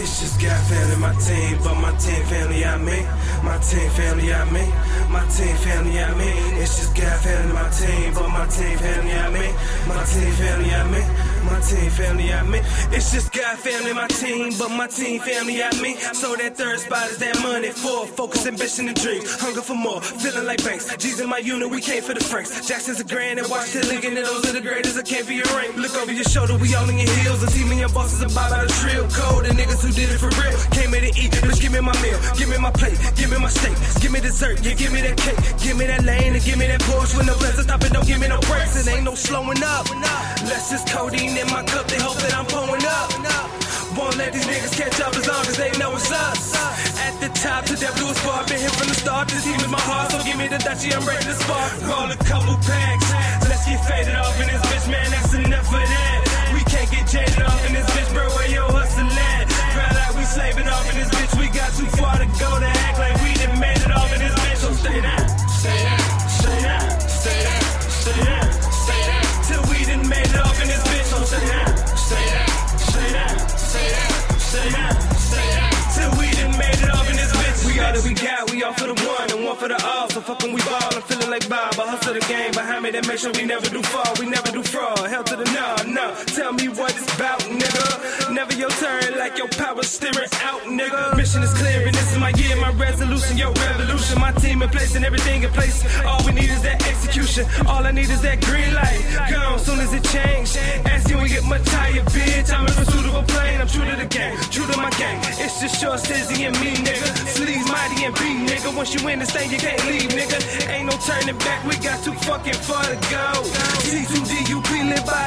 It's just God family, my team, but my team family, I mean. My team family, I mean. My team family, I mean. It's just God family, my team, but my team family, I mean. My team family, I mean. My team family, I mean. It's just God family, my team, but my team family, I mean. So that third spot is that money for focus, ambition, and dreams. Hunger for more, feeling like banks. G's in my unit, we came for the Franks. Jackson's a grand and watch the league, and those are the greatest. I can't be a rank. Look over your shoulder, we all in your heels. The team and your bosses about out of trill. Cold, the niggas who did it for real. Came here to eat, bitch, give me my meal. Give me my plate, give me my steak. Give me dessert, yeah, give me that cake. Give me that lane and give me that Porsche with no blessings. Stop it, don't give me no breaks. It ain't no slowing up. Less is in my cup, they hope that I'm pulling up. Won't let these niggas catch up as long as they know it's us. At the top, to that blue spot, been here from the start. This team is my heart, so give me the Dutchie, I'm ready to spark. Roll a couple packs, got we all for the one and one for the all, so fucking we ball, I'm feeling like Bob, I hustle the game behind me that make sure we never do fall, we never do fraud, hell to the no, no, tell me what it's about, nigga, never your turn like your power steering out, nigga, mission is clear and this is my year, my resolution, your revolution, my team in place and everything in place, all we need is that execution, all I need is that green light, gone soon as it change, ask you we get much higher, bitch, I'm in pursuit of a plane, I'm true to the game, true to my game, it's just short, Stizzy and me, and B, nigga, once you in this thing you can't leave, nigga, ain't no turning back, we got too fucking far to go, C2DUP live by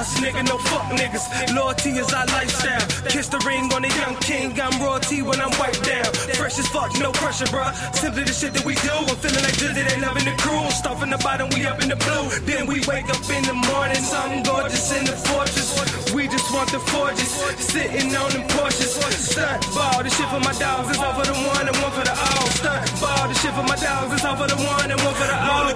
us, nigga, no fuck niggas. Loyalty is our lifestyle. Kiss the ring on the young king. I'm royalty when I'm wiped down. Fresh as fuck, no pressure, bruh. Simply the shit that we do. I'm feeling like Dizzy, they loving the crew. Stuff in the bottom, we up in the blue. Then we wake up in the morning, something gorgeous in the fortress. We just want the forges, sitting on them Porsches. Stunt ball, the shit for my dogs, it's all for the one and one for the all. Stunt ball, the shit for my dogs, it's all for the one and one for the all.